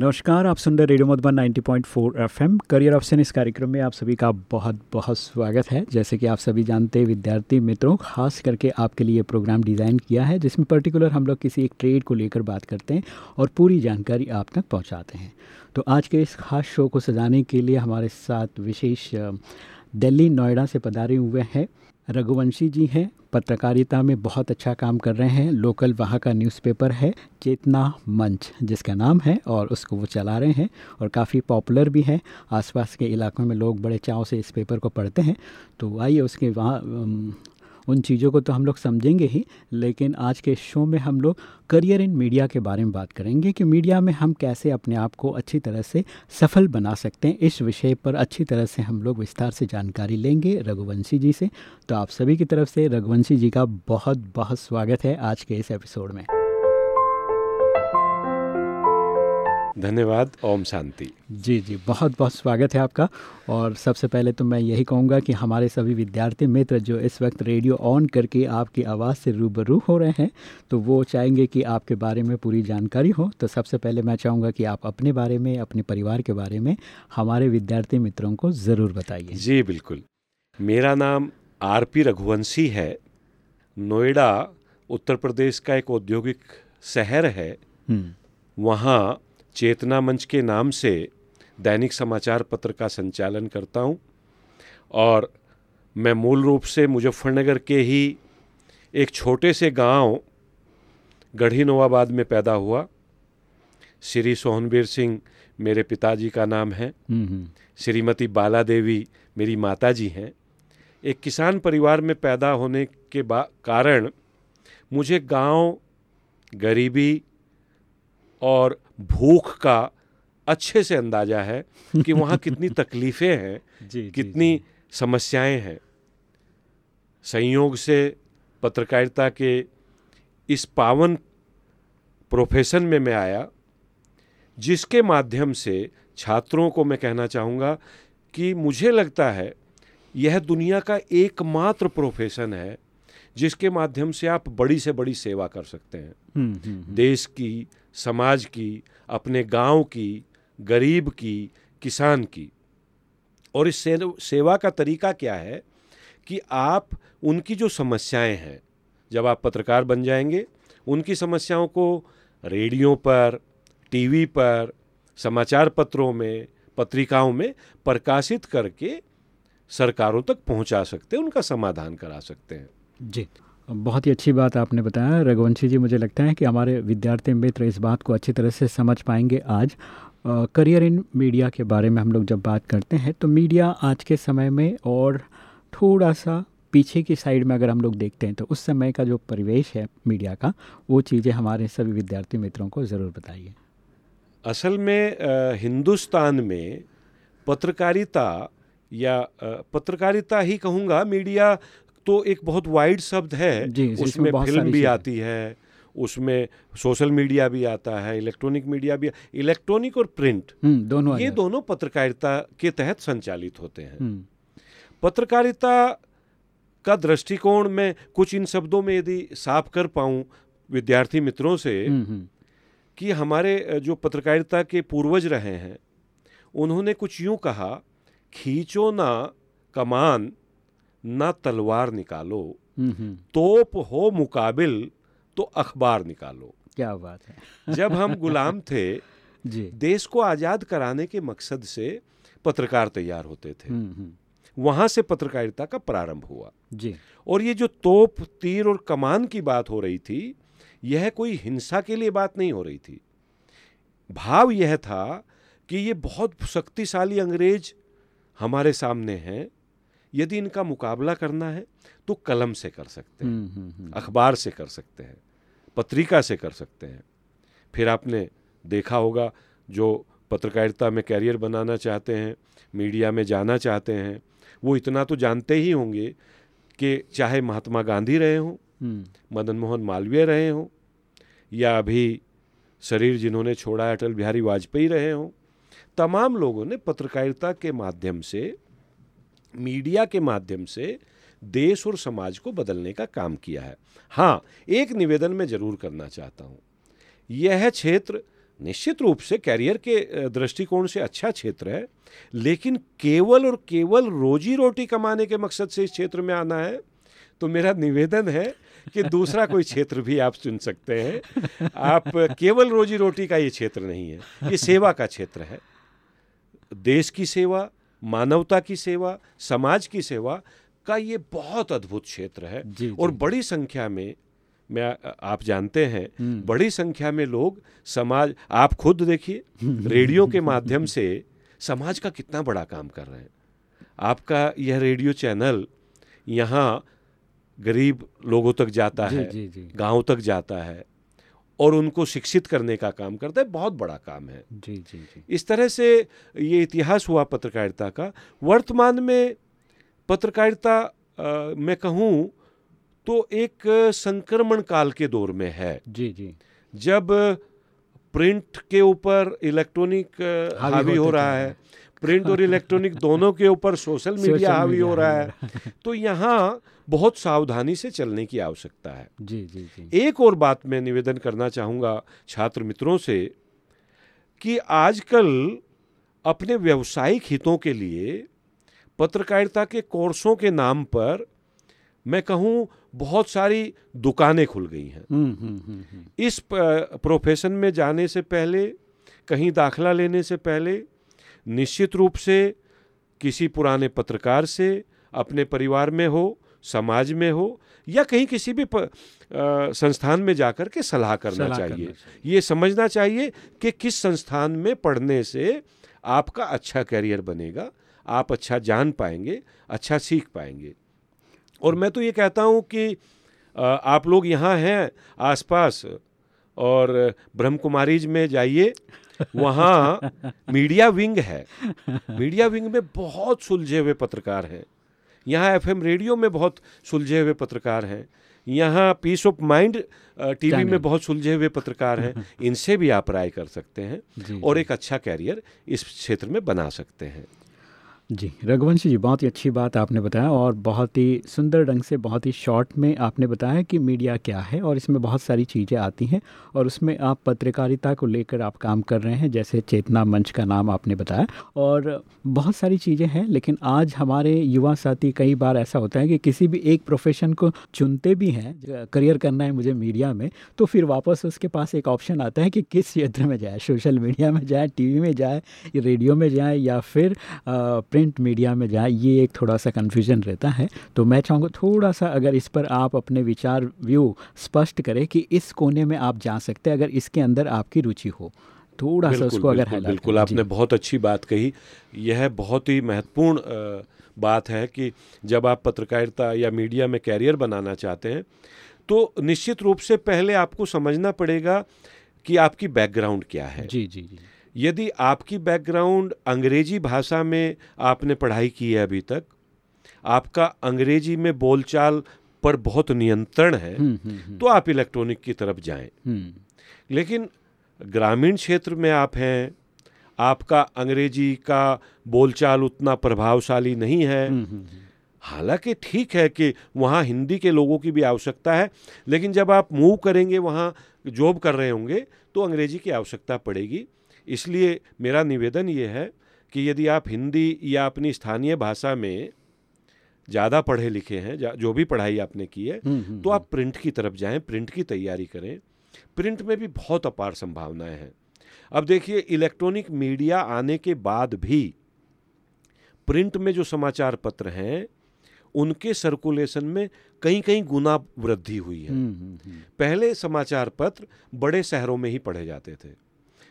नमस्कार, आप सुन रहे radio Madhuban 90.4 FM. Career option इस कार्यक्रम में आप सभी का बहुत बहुत स्वागत है। जैसे कि आप सभी जानते विद्यार्थी मित्रों, खास करके आपके लिए प्रोग्राम डिज़ाइन किया है, जिसमें पर्टिकुलर हम लोग किसी एक ट्रेड को लेकर बात करते हैं और पूरी जानकारी आप तक पहुंचाते हैं। तो आज के इस खास शो को सजाने के लिए हमारे साथ विशेष, दिल्ली, नोएडा से पधारे हुए हैं। रघुवंशी जी हैं, पत्रकारिता में बहुत अच्छा काम कर रहे हैं, लोकल वहाँ का न्यूज़पेपर है, चेतना मंच, जिसका नाम है, और उसको वो चला रहे हैं, और काफ़ी पॉपुलर भी है, आसपास के इलाकों में लोग बड़े चाव से इस पेपर को पढ़ते हैं तो आइए उसके वहाँ उन चीज़ों को तो हम लोग समझेंगे ही, लेकिन आज के शो में हम लोग करियर इन मीडिया के बारे में बात करेंगे कि मीडिया में हम कैसे अपने आप को अच्छी तरह से सफल बना सकते हैं। इस विषय पर अच्छी तरह से हम लोग विस्तार से जानकारी लेंगे रघुवंशी जी से। तो आप सभी की तरफ़ से रघुवंशी जी का बहुत बहुत स्वागत है आज के इस एपिसोड में। धन्यवाद ओम शांति। जी जी बहुत बहुत स्वागत है आपका। और सबसे पहले तो मैं यही कहूँगा कि हमारे सभी विद्यार्थी मित्र जो इस वक्त रेडियो ऑन करके आपकी आवाज़ से रूबरू हो रहे हैं तो वो चाहेंगे कि आपके बारे में पूरी जानकारी हो। तो सबसे पहले मैं चाहूँगा कि आप अपने बारे में अपने परिवार के बारे में हमारे विद्यार्थी मित्रों को ज़रूर बताइए। जी बिल्कुल। मेरा नाम आर पी रघुवंशी है। नोएडा उत्तर प्रदेश का एक औद्योगिक शहर है। वहाँ चेतना मंच के नाम से दैनिक समाचार पत्र का संचालन करता हूँ और मैं मूल रूप से मुजफ्फरनगर के ही एक छोटे से गाँव गढ़ी नवाबाद में पैदा हुआ। श्री सोहनवीर सिंह मेरे पिताजी का नाम है। हम्म, हम्म। श्रीमती बाला देवी मेरी माता जी हैं। एक किसान परिवार में पैदा होने के कारण मुझे गाँव गरीबी और भूख का अच्छे से अंदाज़ा है कि वहाँ कितनी तकलीफ़ें हैं जी, कितनी जी, समस्याएँ हैं। संयोग से पत्रकारिता के इस पावन प्रोफेशन में मैं आया जिसके माध्यम से छात्रों को मैं कहना चाहूँगा कि मुझे लगता है यह दुनिया का एकमात्र प्रोफेशन है जिसके माध्यम से आप बड़ी से बड़ी सेवा कर सकते हैं। हम्म, हम्म, हम्म। देश की समाज की अपने गाँव की गरीब की किसान की। और इस सेवा का तरीका क्या है कि आप उनकी जो समस्याएँ हैं जब आप पत्रकार बन जाएँगे उनकी समस्याओं को रेडियो पर टीवी पर समाचार पत्रों में पत्रिकाओं में प्रकाशित करके सरकारों तक पहुँचा सकते हैं उनका समाधान करा सकते हैं। जी। बहुत ही अच्छी बात आपने बताया। रघुवंशी जी मुझे लगता है कि हमारे विद्यार्थी मित्र इस बात को अच्छी तरह से समझ पाएँगे आज। करियर इन मीडिया के बारे में हम लोग जब बात करते हैं तो मीडिया आज के समय में और थोड़ा सा पीछे की साइड में अगर हम लोग देखते हैं तो उस समय का जो परिवेश है मीडिया का वो चीज़ें हमारे सभी विद्यार्थी मित्रों को ज़रूर बताइए। असल में हिंदुस्तान में पत्रकारिता या पत्रकारिता ही कहूँगा मीडिया तो एक बहुत वाइड शब्द है। उसमें फ़िल्म भी आती है उसमें सोशल मीडिया भी आता है इलेक्ट्रॉनिक मीडिया भी इलेक्ट्रॉनिक और प्रिंट हम्म, दोनों ये दोनों पत्रकारिता के तहत संचालित होते हैं। हम्म। पत्रकारिता का दृष्टिकोण में कुछ इन शब्दों में यदि साफ़ कर पाऊँ विद्यार्थी मित्रों से हम्म, कि हमारे जो पत्रकारिता के पूर्वज रहे हैं उन्होंने कुछ यूँ कहा खींचो ना कमान न तलवार निकालो तोप हो मुकाबिल तो अखबार निकालो। क्या बात है। जब हम गुलाम थे जी। देश को आज़ाद कराने के मकसद से पत्रकार तैयार होते थे। वहाँ से पत्रकारिता का प्रारंभ हुआ। जी। और ये जो तोप तीर और कमान की बात हो रही थी यह कोई हिंसा के लिए बात नहीं हो रही थी। भाव यह था कि ये बहुत शक्तिशाली अंग्रेज़ हमारे सामने हैं यदि इनका मुकाबला करना है तो कलम से कर सकते हैं हम्म, हम्म, हम्म। अखबार से कर सकते हैं पत्रिका से कर सकते हैं फिर आपने देखा होगा जो पत्रकारिता में कैरियर बनाना चाहते हैं मीडिया में जाना चाहते हैं वो इतना तो जानते ही होंगे कि चाहे महात्मा गांधी रहे हों मदन मोहन मालवीय रहे हों या अभी शरीर जिन्होंने छोड़ा अटल बिहारी वाजपेयी रहे हों तमाम लोगों ने पत्रकारिता के माध्यम से मीडिया के माध्यम से देश और समाज को बदलने का काम किया है। हाँ एक निवेदन मैं ज़रूर करना चाहता हूँ। यह क्षेत्र निश्चित रूप से कैरियर के दृष्टिकोण से अच्छा क्षेत्र है, लेकिन केवल और केवल रोजी रोटी कमाने के मकसद से इस क्षेत्र में आना है। तो मेरा निवेदन है कि दूसरा कोई क्षेत्र भी आप चुन सकते हैं। आप केवल रोजी रोटी का ये क्षेत्र नहीं है, ये सेवा का क्षेत्र है। देश की सेवा मानवता की सेवा समाज की सेवा का ये बहुत अद्भुत क्षेत्र है जी, और जी। बड़ी संख्या में मैं आप जानते हैं हम्म। बड़ी संख्या में लोग समाज आप खुद देखिए रेडियो के माध्यम से समाज का कितना बड़ा काम कर रहे हैं आपका यह रेडियो चैनल यहाँ गरीब लोगों तक जाता जी, है। गाँव तक जाता है और उनको शिक्षित करने का काम करता है बहुत बड़ा काम है। जी जी जी। इस तरह से ये इतिहास हुआ पत्रकारिता का। वर्तमान में पत्रकारिता मैं कहूँ तो एक संक्रमण काल के दौर में है। जी जी। जब प्रिंट के ऊपर इलेक्ट्रॉनिक हावी हो रहा है प्रिंट और इलेक्ट्रॉनिक दोनों के ऊपर सोशल मीडिया हावी हो रहा है। तो यहाँ बहुत सावधानी से चलने की आवश्यकता है। जी जी जी। एक और बात मैं निवेदन करना चाहूँगा छात्र मित्रों से कि आजकल अपने व्यावसायिक हितों के लिए पत्रकारिता के कोर्सों के नाम पर मैं कहूँ बहुत सारी दुकानें खुल गई हैं। हम्म हम्म हम्म इस प्रोफेशन में जाने से पहले कहीं दाखला लेने से पहले निश्चित रूप से किसी पुराने पत्रकार से अपने परिवार में हो समाज में हो या कहीं किसी भी प, अ, संस्थान में जाकर के सलाह करना सलाह चाहिए। करना ये समझना चाहिए कि किस संस्थान में पढ़ने से आपका अच्छा करियर बनेगा आप अच्छा जान पाएँगे अच्छा सीख पाएँगे। और मैं तो ये कहता हूँ कि अ, आप लोग यहाँ हैं आसपास और ब्रह्म कुमारीज में जाइए वहाँ मीडिया विंग है। मीडिया विंग में बहुत सुलझे हुए पत्रकार हैं। यहाँ एफएम रेडियो में बहुत सुलझे हुए पत्रकार हैं। यहाँ पीस ऑफ़ माइंड टीवी। में बहुत सुलझे हुए पत्रकार हैं। इनसे भी आप राय कर सकते हैं और एक अच्छा कैरियर इस क्षेत्र में बना सकते हैं। जी, रघुवंशी जी, बहुत ही अच्छी बात आपने बताया और बहुत ही सुंदर ढंग से, बहुत ही शॉर्ट में आपने बताया कि मीडिया क्या है और इसमें बहुत सारी चीज़ें आती हैं और उसमें आप पत्रकारिता को लेकर आप काम कर रहे हैं, जैसे चेतना मंच का नाम आपने बताया और बहुत सारी चीज़ें हैं, लेकिन आज हमारे युवा साथी कई बार ऐसा होता है कि किसी भी एक प्रोफेशन को चुनते भी हैं करियर करना है मुझे मीडिया में तो फिर वापस उसके पास एक ऑप्शन आता है कि किस क्षेत्र में जाए सोशल मीडिया में जाए टीवी में जाए रेडियो में जाए या फिर मीडिया में जाए ये एक थोड़ा सा कन्फ्यूज़न रहता है। तो मैं चाहूँगा थोड़ा सा अगर इस पर आप अपने विचार व्यू स्पष्ट करें कि इस कोने में आप जा सकते हैं अगर इसके अंदर आपकी रुचि हो। थोड़ा सा उसको अगर बिल्कुल, बिल्कुल आपने बहुत अच्छी बात कही। यह बहुत ही महत्वपूर्ण बात है कि जब आप पत्रकारिता या मीडिया में कैरियर बनाना चाहते हैं तो निश्चित रूप से पहले आपको समझना पड़ेगा कि आपकी बैकग्राउंड क्या है। जी जी जी। यदि आपकी बैकग्राउंड अंग्रेज़ी भाषा में आपने पढ़ाई की है अभी तक आपका अंग्रेज़ी में बोलचाल पर बहुत नियंत्रण है हम्म हम्म हम्म, तो आप इलेक्ट्रॉनिक की तरफ़ जाएँ। लेकिन ग्रामीण क्षेत्र में आप हैं आपका अंग्रेज़ी का बोलचाल उतना प्रभावशाली नहीं है। हालाँकि ठीक है कि वहाँ हिंदी के लोगों की भी आवश्यकता है लेकिन जब आप मूव करेंगे वहाँ जॉब कर रहे होंगे तो अंग्रेज़ी की आवश्यकता पड़ेगी। इसलिए मेरा निवेदन ये है कि यदि आप हिंदी या अपनी स्थानीय भाषा में ज़्यादा पढ़े लिखे हैं जो भी पढ़ाई आपने की है हम्म, हम्म, तो आप प्रिंट की तरफ़ जाएँ प्रिंट की तैयारी करें। प्रिंट में भी बहुत अपार संभावनाएँ हैं। अब देखिए इलेक्ट्रॉनिक मीडिया आने के बाद भी प्रिंट में जो समाचार पत्र हैं उनके सर्कुलेशन में कहीं कहीं गुना वृद्धि हुई है। हम्म, हम्म, हम्म, पहले समाचार पत्र बड़े शहरों में ही पढ़े जाते थे।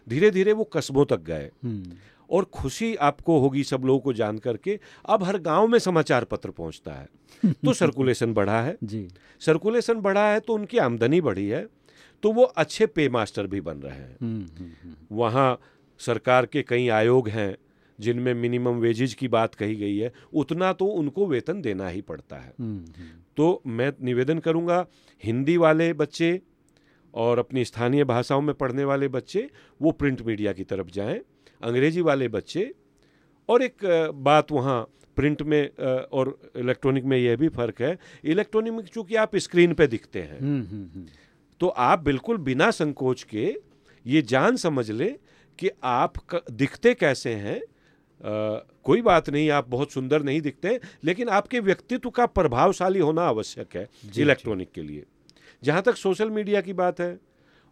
धीरे धीरे वो कस्बों तक गए। हम्म, और खुशी आपको होगी सब लोगों को जान करके अब हर गाँव में समाचार पत्र पहुँचता है। तो सर्कुलेशन बढ़ा है। जी। सर्कुलेशन बढ़ा है तो उनकी आमदनी बढ़ी है तो वो अच्छे पे मास्टर भी बन रहे हैं। हम्म, हम्म, वहाँ सरकार के कई आयोग हैं जिनमें मिनिमम वेजेज की बात कही गई है उतना तो उनको वेतन देना ही पड़ता है। तो मैं निवेदन करूँगा हिंदी वाले बच्चे और अपनी स्थानीय भाषाओं में पढ़ने वाले बच्चे वो प्रिंट मीडिया की तरफ़ जाएँ अंग्रेज़ी वाले बच्चे। और एक बात वहाँ प्रिंट में और इलेक्ट्रॉनिक में यह भी फ़र्क है इलेक्ट्रॉनिक में चूँकि आप स्क्रीन पे दिखते हैं हम्म, हम्म, हम्म। तो आप बिल्कुल बिना संकोच के ये जान समझ ले कि आप दिखते कैसे हैं। आ, कोई बात नहीं आप बहुत सुंदर नहीं दिखते लेकिन आपके व्यक्तित्व का प्रभावशाली होना आवश्यक है इलेक्ट्रॉनिक के लिए। जहाँ तक सोशल मीडिया की बात है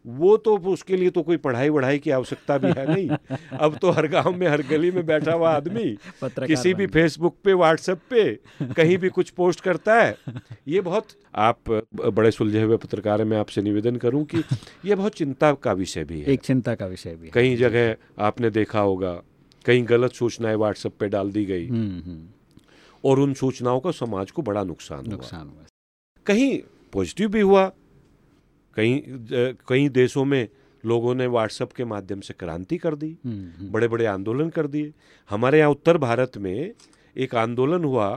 वो तो उसके लिए तो कोई पढ़ाई वढ़ाई की आवश्यकता भी है नहीं। अब तो हर गाँव में हर गली में बैठा हुआ आदमी किसी भी फेसबुक पे व्हाट्सएप पे कहीं भी कुछ पोस्ट करता है। ये बहुत आप बड़े सुलझे हुए पत्रकार मैं आपसे निवेदन करूँ कि ये बहुत चिंता का विषय भी है। एक चिंता का विषय भी कई जगह आपने देखा होगा कहीं गलत सूचनाएँ व्हाट्सएप पे डाल दी गई हम्म, हम्म। और उन सूचनाओं का समाज को बड़ा नुकसान नुकसान हुआ। कहीं पॉजिटिव भी हुआ। कई कई देशों में लोगों ने व्हाट्सएप के माध्यम से क्रांति कर दी हम्म, हम्म। बड़े बड़े आंदोलन कर दिए। हमारे यहाँ उत्तर भारत में एक आंदोलन हुआ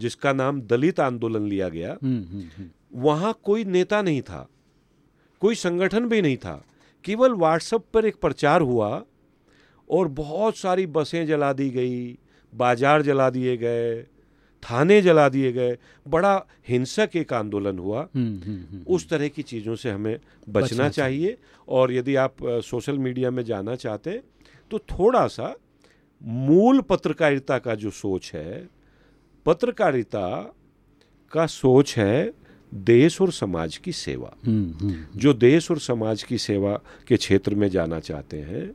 जिसका नाम दलित आंदोलन लिया गया। हम्म, वहाँ कोई नेता नहीं था कोई संगठन भी नहीं था। केवल व्हाट्सएप पर एक प्रचार हुआ और बहुत सारी बसें जला दी गई बाज़ार जला दिए गए थाने जला दिए गए। बड़ा हिंसक एक आंदोलन हुआ। हम्म, हम्म, हम्म, उस तरह की चीज़ों से हमें बचना, बचना चाहिए। और यदि आप सोशल मीडिया में जाना चाहते हैं तो थोड़ा सा मूल पत्रकारिता का जो सोच है पत्रकारिता का सोच है देश और समाज की सेवा। जो देश और समाज की सेवा के क्षेत्र में जाना चाहते हैं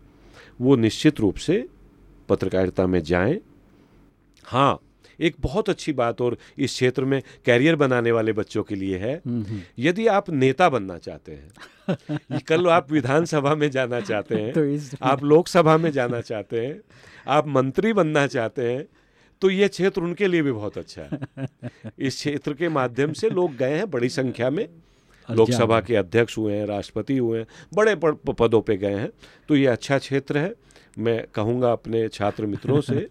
वो निश्चित रूप से पत्रकारिता में जाएँ। हाँ एक बहुत अच्छी बात और इस क्षेत्र में कैरियर बनाने वाले बच्चों के लिए है। हम्म, हम्म। यदि आप नेता बनना चाहते हैं कल आप विधानसभा में जाना चाहते हैं तो आप लोकसभा में जाना चाहते हैं आप मंत्री बनना चाहते हैं तो ये क्षेत्र उनके लिए भी बहुत अच्छा है। इस क्षेत्र के माध्यम से लोग गए हैं बड़ी संख्या में। लोकसभा के अध्यक्ष हुए हैं राष्ट्रपति हुए हैं बड़े पदों पे गए हैं। तो ये अच्छा क्षेत्र है। मैं कहूँगा अपने छात्र मित्रों से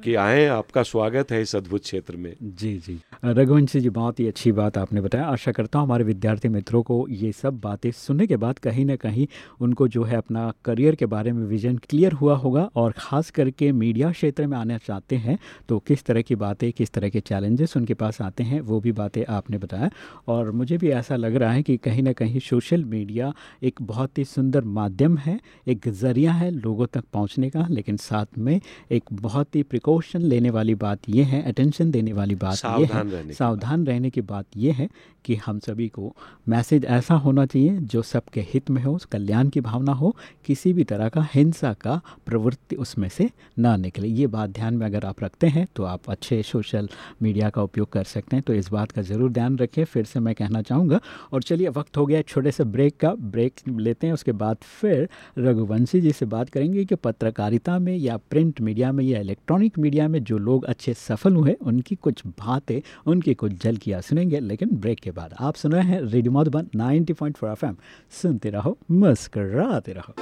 कि आए, आपका स्वागत है इस अद्भुत क्षेत्र में। जी जी। रघुवंशी जी, बहुत ही अच्छी बात आपने बताया। आशा करता हूँ हमारे विद्यार्थी मित्रों को ये सब बातें सुनने के बाद कहीं ना कहीं उनको जो है अपना करियर के बारे में विजन क्लियर हुआ होगा और ख़ास करके मीडिया क्षेत्र में आना चाहते हैं तो किस तरह की बातें, किस तरह के चैलेंजेस उनके पास आते हैं, वो भी बातें आपने बताया। और मुझे भी ऐसा लग रहा है कि कहीं ना कहीं सोशल मीडिया एक बहुत ही सुंदर माध्यम है, एक ज़रिया है लोगों तक पहुँचने का, लेकिन साथ में एक बहुत ही प्रिकॉ प्रिकॉशन लेने वाली बात यह है अटेंशन देने वाली बात यह है सावधान रहने की बात। यह है कि हम सभी को मैसेज ऐसा होना चाहिए जो सबके हित में हो कल्याण की भावना हो किसी भी तरह का हिंसा का प्रवृत्ति उसमें से ना निकले। ये बात ध्यान में अगर आप रखते हैं तो आप अच्छे सोशल मीडिया का उपयोग कर सकते हैं। तो इस बात का ज़रूर ध्यान रखें फिर से मैं कहना चाहूँगा और चलिए वक्त हो गया छोटे से ब्रेक का। ब्रेक लेते हैं उसके बाद फिर रघुवंशी जी से बात करेंगे कि पत्रकारिता में या प्रिंट मीडिया में या इलेक्ट्रॉनिक मीडिया में जो लोग अच्छे सफल हुए, उनकी कुछ बातें, उनकी कुछ झलकियाँ सुनेंगे, लेकिन ब्रेक के बाद आप सुन रहे हैं रेडियो मधुबन 90.4 पॉइंट सुनते रहो, मुस्कराते रहो।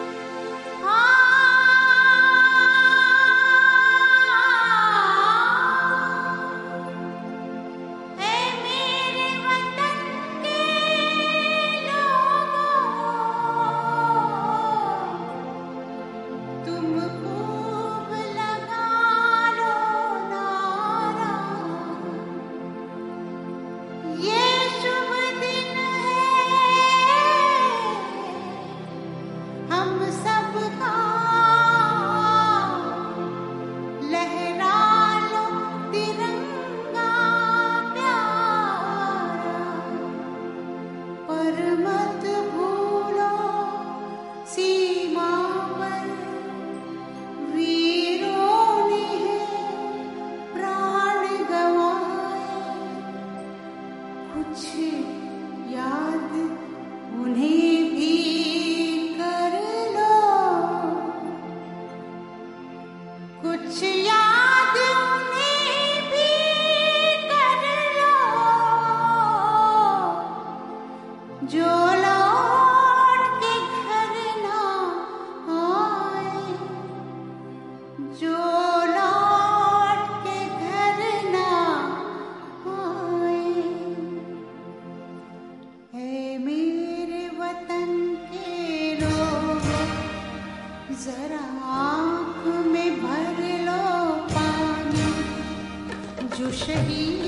शहीद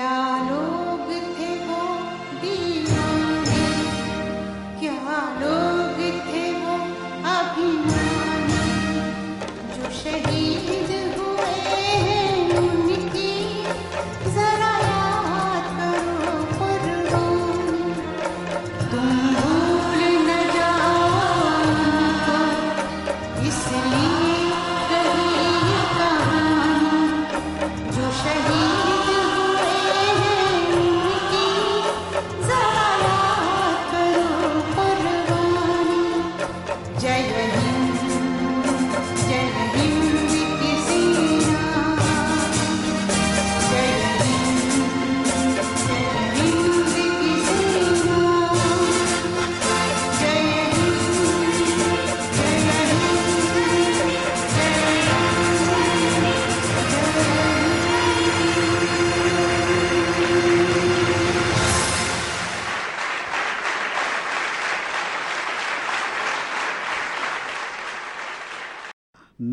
क्या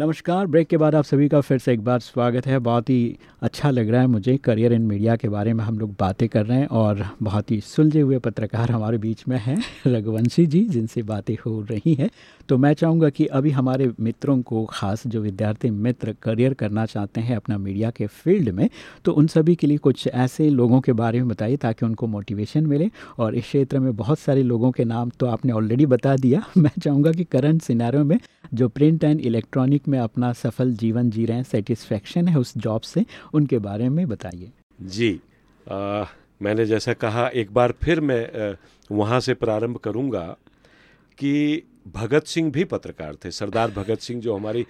नमस्कार। ब्रेक के बाद आप सभी का फिर से एक बार स्वागत है। बहुत ही अच्छा लग रहा है मुझे करियर इन मीडिया के बारे में हम लोग बातें कर रहे हैं और बहुत ही सुलझे हुए पत्रकार हमारे बीच में हैं रघुवंशी जी, जिनसे बातें हो रही हैं। तो मैं चाहूँगा कि अभी हमारे मित्रों को खास जो विद्यार्थी मित्र करियर करना चाहते हैं अपना मीडिया के फ़ील्ड में तो उन सभी के लिए कुछ ऐसे लोगों के बारे में बताइए ताकि उनको मोटिवेशन मिले। और इस क्षेत्र में बहुत सारे लोगों के नाम तो आपने ऑलरेडी बता दिया। मैं चाहूँगा कि करंट सिनारियों में जो प्रिंट एंड इलेक्ट्रॉनिक में अपना सफल जीवन जी रहे हैं सेटिस्फेक्शन है उस जॉब से उनके बारे में बताइए। जी आ, मैंने जैसा कहा एक बार फिर मैं वहाँ से प्रारंभ करूँगा कि भगत सिंह भी पत्रकार थे। सरदार भगत सिंह जो हमारी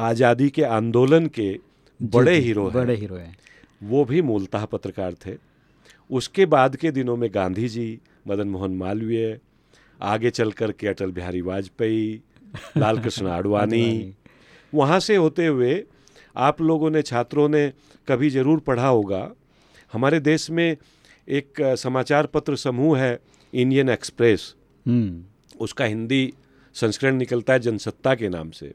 आज़ादी के आंदोलन के बड़े हीरो हैं बड़े हीरो हैं। वो भी मूलतः पत्रकार थे। उसके बाद के दिनों में गांधी जी मदन मोहन मालवीय आगे चल कर के अटल बिहारी वाजपेयी लाल कृष्ण आडवाणी आडवाणी। वहाँ से होते हुए आप लोगों ने छात्रों ने कभी ज़रूर पढ़ा होगा हमारे देश में एक समाचार पत्र समूह है इंडियन एक्सप्रेस। हम्म। उसका हिंदी संस्करण निकलता है जनसत्ता के नाम से।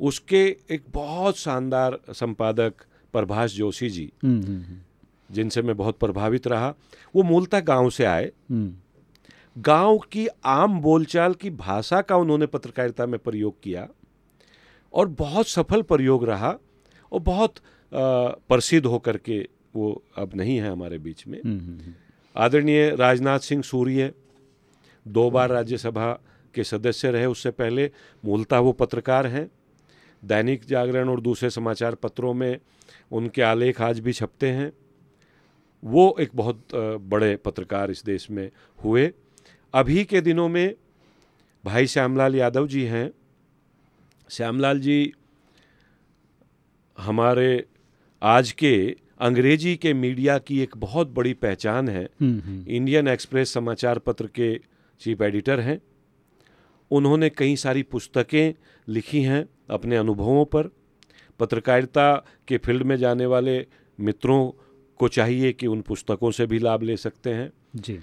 उसके एक बहुत शानदार संपादक प्रभाष जोशी जी। हम्म, हम्म, हम्म, जिनसे मैं बहुत प्रभावित रहा। वो मूलतः गाँव से आए। गाँव की आम बोलचाल की भाषा का उन्होंने पत्रकारिता में प्रयोग किया और बहुत सफल प्रयोग रहा और बहुत प्रसिद्ध होकर के वो अब नहीं है हमारे बीच में। आदरणीय राजनाथ सिंह सूर्य दो बार राज्यसभा के सदस्य रहे उससे पहले मूलतः वो पत्रकार हैं। दैनिक जागरण और दूसरे समाचार पत्रों में उनके आलेख आज भी छपते हैं। वो एक बहुत बड़े पत्रकार इस देश में हुए। अभी के दिनों में भाई श्यामलाल यादव जी हैं। श्यामलाल जी हमारे आज के अंग्रेज़ी के मीडिया की एक बहुत बड़ी पहचान है। हम्म, हम्म, इंडियन एक्सप्रेस समाचार पत्र के चीफ एडिटर हैं। उन्होंने कई सारी पुस्तकें लिखी हैं अपने अनुभवों पर। पत्रकारिता के फ़ील्ड में जाने वाले मित्रों को चाहिए कि उन पुस्तकों से भी लाभ ले सकते हैं। जी।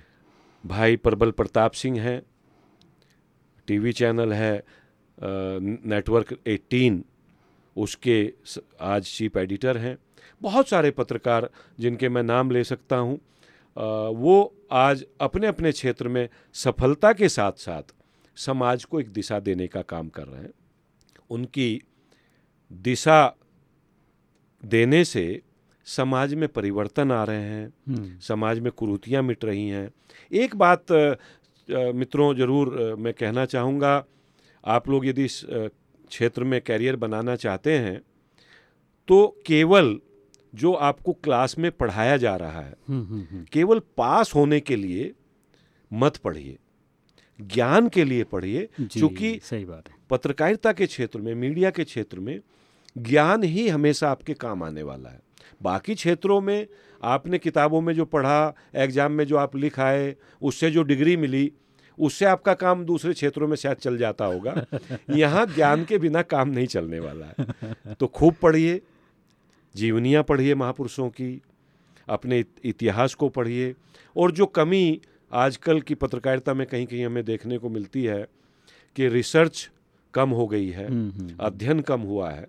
भाई प्रबल प्रताप सिंह हैं टीवी चैनल है नेटवर्क 18 उसके आज चीफ एडिटर हैं। बहुत सारे पत्रकार जिनके मैं नाम ले सकता हूँ वो आज अपने अपने क्षेत्र में सफलता के साथ साथ समाज को एक दिशा देने का काम कर रहे हैं। उनकी दिशा देने से समाज में परिवर्तन आ रहे हैं हम्म, समाज में कुरूतियाँ मिट रही हैं। एक बात मित्रों ज़रूर मैं कहना चाहूँगा आप लोग यदि इस क्षेत्र में कैरियर बनाना चाहते हैं तो केवल जो आपको क्लास में पढ़ाया जा रहा है हम्म, हम्म, केवल पास होने के लिए मत पढ़िए। ज्ञान के लिए पढ़िए क्योंकि सही बात है। पत्रकारिता के क्षेत्र में मीडिया के क्षेत्र में ज्ञान ही हमेशा आपके काम आने वाला है। बाकी क्षेत्रों में आपने किताबों में जो पढ़ा एग्ज़ाम में जो आप लिख आए उससे जो डिग्री मिली उससे आपका काम दूसरे क्षेत्रों में शायद चल जाता होगा। यहाँ ज्ञान के बिना काम नहीं चलने वाला है। तो खूब पढ़िए जीवनियाँ पढ़िए महापुरुषों की अपने इतिहास को पढ़िए और जो कमी आजकल की पत्रकारिता में कहीं कहीं हमें देखने को मिलती है कि रिसर्च कम हो गई है हम्म, हम्म, अध्ययन कम हुआ है।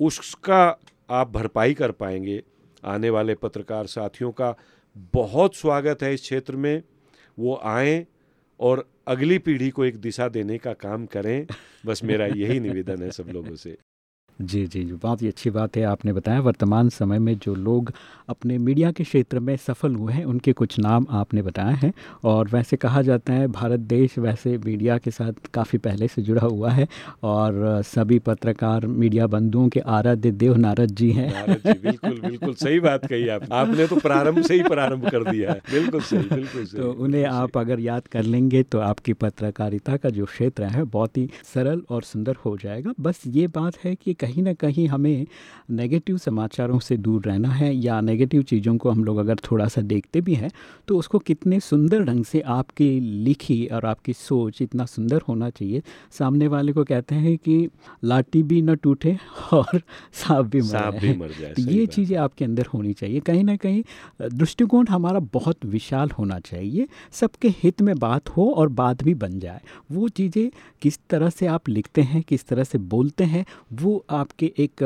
उसका आप भरपाई कर पाएँगे। आने वाले पत्रकार साथियों का बहुत स्वागत है इस क्षेत्र में। वो आएँ और अगली पीढ़ी को एक दिशा देने का काम करें। बस मेरा यही निवेदन है सब लोगों से। जी जी जी बहुत ही अच्छी बात है आपने बताया। वर्तमान समय में जो लोग अपने मीडिया के क्षेत्र में सफल हुए हैं उनके कुछ नाम आपने बताए हैं और वैसे कहा जाता है भारत देश वैसे मीडिया के साथ काफ़ी पहले से जुड़ा हुआ है और सभी पत्रकार मीडिया बंधुओं के आराध्य देव नारद जी हैं। जी बिल्कुल बिल्कुल सही बात कही आप। आपने तो प्रारंभ से ही प्रारंभ कर दिया है। बिल्कुल सही बिल्कुल सही। तो उन्हें आप अगर याद कर लेंगे तो आपकी पत्रकारिता का जो क्षेत्र है बहुत ही सरल और सुंदर हो जाएगा। बस ये बात है कि कहीं ना कहीं हमें नेगेटिव समाचारों से दूर रहना है या नेगेटिव चीज़ों को हम लोग अगर थोड़ा सा देखते भी हैं तो उसको कितने सुंदर ढंग से आपकी लिखी और आपकी सोच इतना सुंदर होना चाहिए। सामने वाले को कहते हैं कि लाठी भी न टूटे और सांप भी मर जाए मर जाए तो ये चीज़ें आपके अंदर होनी चाहिए। कहीं ना कहीं दृष्टिकोण हमारा बहुत विशाल होना चाहिए सबके हित में बात हो और बात भी बन जाए। वो चीज़ें किस तरह से आप लिखते हैं किस तरह से बोलते हैं वो आपके एक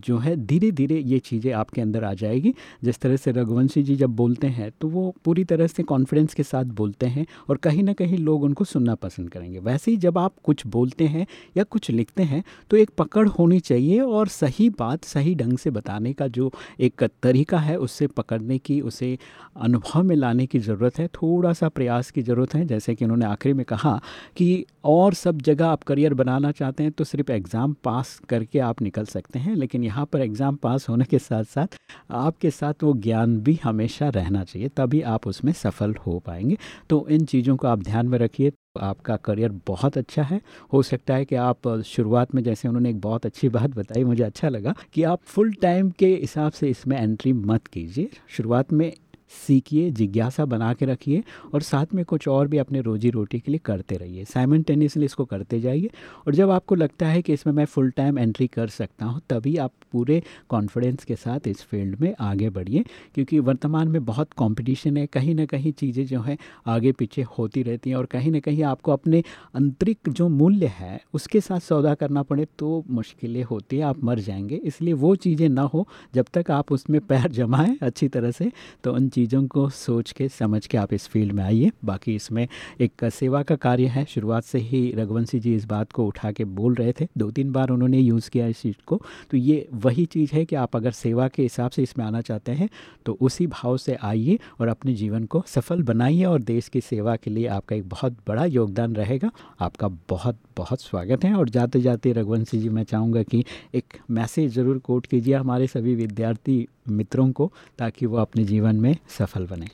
जो है धीरे धीरे ये चीज़ें आपके अंदर आ जाएगी। जिस तरह से रघुवंशी जी जब बोलते हैं तो वो पूरी तरह से कॉन्फिडेंस के साथ बोलते हैं और कहीं ना कहीं लोग उनको सुनना पसंद करेंगे। वैसे ही जब आप कुछ बोलते हैं या कुछ लिखते हैं तो एक पकड़ होनी चाहिए और सही बात सही ढंग से बताने का जो एक तरीका है, उससे पकड़ने की, उसे अनुभव में लाने की ज़रूरत है। थोड़ा सा प्रयास की ज़रूरत है, जैसे कि उन्होंने आखिरी में कहा कि और सब जगह आप करियर बनाना चाहते हैं तो सिर्फ़ एग्ज़ाम पास करके आप निकल सकते हैं, लेकिन यहाँ पर एग्ज़ाम पास होने के साथ साथ आपके साथ वो ज्ञान भी हमेशा रहना चाहिए, तभी आप उसमें सफल हो पाएँगे। तो इन चीज़ों को आप ध्यान में रखिए, आपका करियर बहुत अच्छा है। हो सकता है कि आप शुरुआत में जैसे उन्होंने एक बहुत अच्छी बात बताई, मुझे अच्छा लगा कि आप फुल टाइम के हिसाब से इसमें एंट्री मत कीजिए। शुरुआत में सीखिए, जिज्ञासा बना के रखिए और साथ में कुछ और भी अपने रोजी रोटी के लिए करते रहिए। साइमल्टेनियसली इसको करते जाइए और जब आपको लगता है कि इसमें मैं फुल टाइम एंट्री कर सकता हूँ, तभी आप पूरे कॉन्फिडेंस के साथ इस फ़ील्ड में आगे बढ़िए, क्योंकि वर्तमान में बहुत कॉम्पिटिशन है। कहीं ना कहीं चीज़ें जो हैं आगे पीछे होती रहती हैं और कहीं ना कहीं आपको अपने आंतरिक जो मूल्य है, उसके साथ सौदा करना पड़े तो मुश्किलें होती हैं, आप मर जाएँगे। इसलिए वो चीज़ें ना हो, जब तक आप उसमें पैर जमाएँ अच्छी तरह से तो उन चीज़ों को सोच के, समझ के आप इस फ़ील्ड में आइए। बाकी इसमें एक सेवा का कार्य है। शुरुआत से ही रघुवंशी जी इस बात को उठा के बोल रहे थे। दो तीन बार उन्होंने यूज़ किया इस चीज़ को। तो ये वही चीज़ है कि आप अगर सेवा के हिसाब से इसमें आना चाहते हैं तो उसी भाव से आइए और अपने जीवन को सफल बनाइए और देश की सेवा के लिए आपका एक बहुत बड़ा योगदान रहेगा। आपका बहुत बहुत स्वागत है। और जाते जाते रघुवंशी जी, मैं चाहूँगा कि एक मैसेज ज़रूर कोट कीजिए हमारे सभी विद्यार्थी मित्रों को ताकि वो अपने जीवन में सफल बने।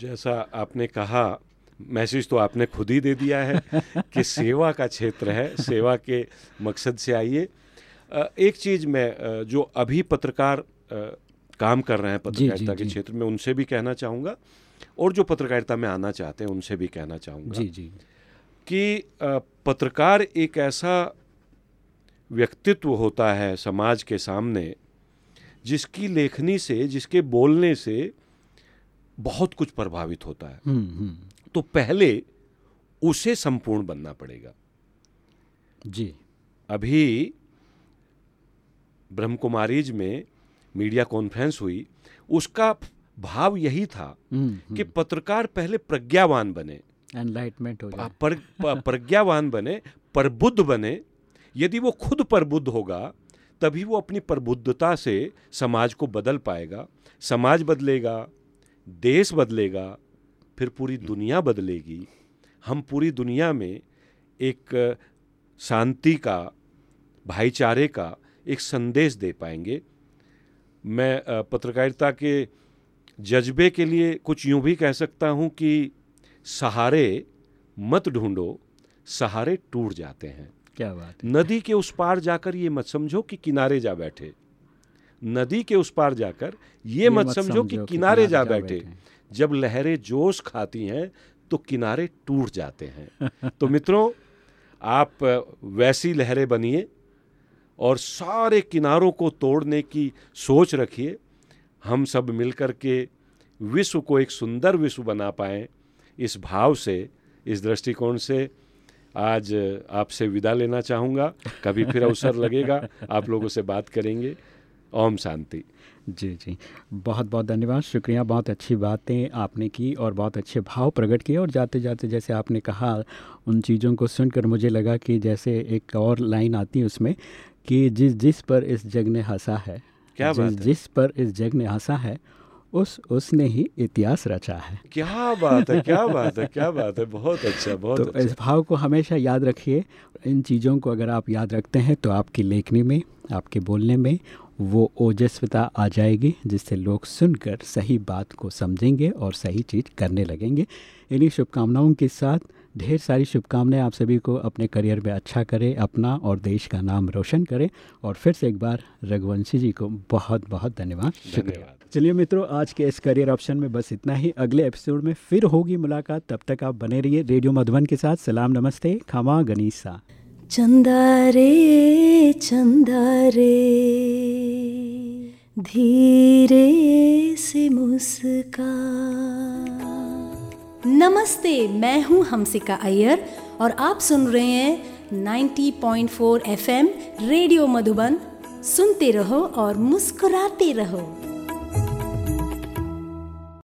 जैसा आपने कहा मैसेज तो आपने खुद ही दे दिया है कि सेवा का क्षेत्र है सेवा के मकसद से आइए। एक चीज़ मैं जो अभी पत्रकार काम कर रहे हैं पत्रकारिता के क्षेत्र में उनसे भी कहना चाहूँगा और जो पत्रकारिता में आना चाहते हैं उनसे भी कहना चाहूँगा जी जी। कि पत्रकार एक ऐसा व्यक्तित्व होता है समाज के सामने जिसकी लेखनी से जिसके बोलने से बहुत कुछ प्रभावित होता है। हम्म हम्म। तो पहले उसे संपूर्ण बनना पड़ेगा। जी। अभी ब्रह्म कुमारीज में मीडिया कॉन्फ्रेंस हुई उसका भाव यही था हम्म कि पत्रकार पहले प्रज्ञावान बने। एनलाइटमेंट हो जाए। प्रज्ञावान बने प्रबुद्ध बने। यदि वो खुद प्रबुद्ध होगा तभी वो अपनी प्रबुद्धता से समाज को बदल पाएगा। समाज बदलेगा देश बदलेगा फिर पूरी दुनिया बदलेगी। हम पूरी दुनिया में एक शांति का भाईचारे का एक संदेश दे पाएँगे। मैं पत्रकारिता के जज्बे के लिए कुछ यूँ भी कह सकता हूँ कि सहारे मत ढूंढो सहारे टूट जाते हैं। क्या बात है। नदी के उस पार जाकर ये मत समझो कि किनारे जा बैठे। नदी के उस पार जाकर ये, ये मत समझो कि किनारे किनारे जा बैठे। जब लहरें जोश खाती हैं तो किनारे टूट जाते हैं। तो मित्रों आप वैसी लहरें बनिए और सारे किनारों को तोड़ने की सोच रखिए। हम सब मिलकर के विश्व को एक सुंदर विश्व बना पाएँ। इस भाव से इस दृष्टिकोण से आज आपसे विदा लेना चाहूँगा। कभी फिर अवसर लगेगा आप लोगों से बात करेंगे। ओम शांति। जी जी। बहुत बहुत धन्यवाद शुक्रिया। बहुत अच्छी बातें आपने की और बहुत अच्छे भाव प्रकट किए और जाते जाते जैसे आपने कहा उन चीज़ों को सुनकर मुझे लगा कि जैसे एक और लाइन आती है उसमें कि जिस जिस पर इस जग ने हंसा है क्या जिस बात है? जिस पर इस जग ने हंसा है उस उसने ही इतिहास रचा है। क्या बात है क्या बात है क्या बात है बहुत अच्छा बहुत तो अच्छा। इस भाव को हमेशा याद रखिए इन चीज़ों को अगर आप याद रखते हैं तो आपकी लेखनी में आपके बोलने में वो ओजस्वता आ जाएगी जिससे लोग सुनकर सही बात को समझेंगे और सही चीज़ करने लगेंगे। इन्हीं शुभकामनाओं के साथ ढेर सारी शुभकामनाएँ आप सभी को अपने करियर में अच्छा करें अपना और देश का नाम रोशन करें। और फिर से एक बार रघुवंशी जी को बहुत बहुत धन्यवाद। शुक्रिया। चलिए मित्रों, आज के इस करियर ऑप्शन में बस इतना ही। अगले एपिसोड में फिर होगी मुलाकात। तब तक आप बने रहिए रेडियो मधुबन के साथ। सलाम, नमस्ते। खमा, गनीसा। चंदा रे चंदा रे धीरे से मुस्का। नमस्ते, मैं हूँ हमसिका अय्यर और आप सुन रहे हैं 90.4 एफएम रेडियो मधुबन। सुनते रहो और मुस्कुराते रहो।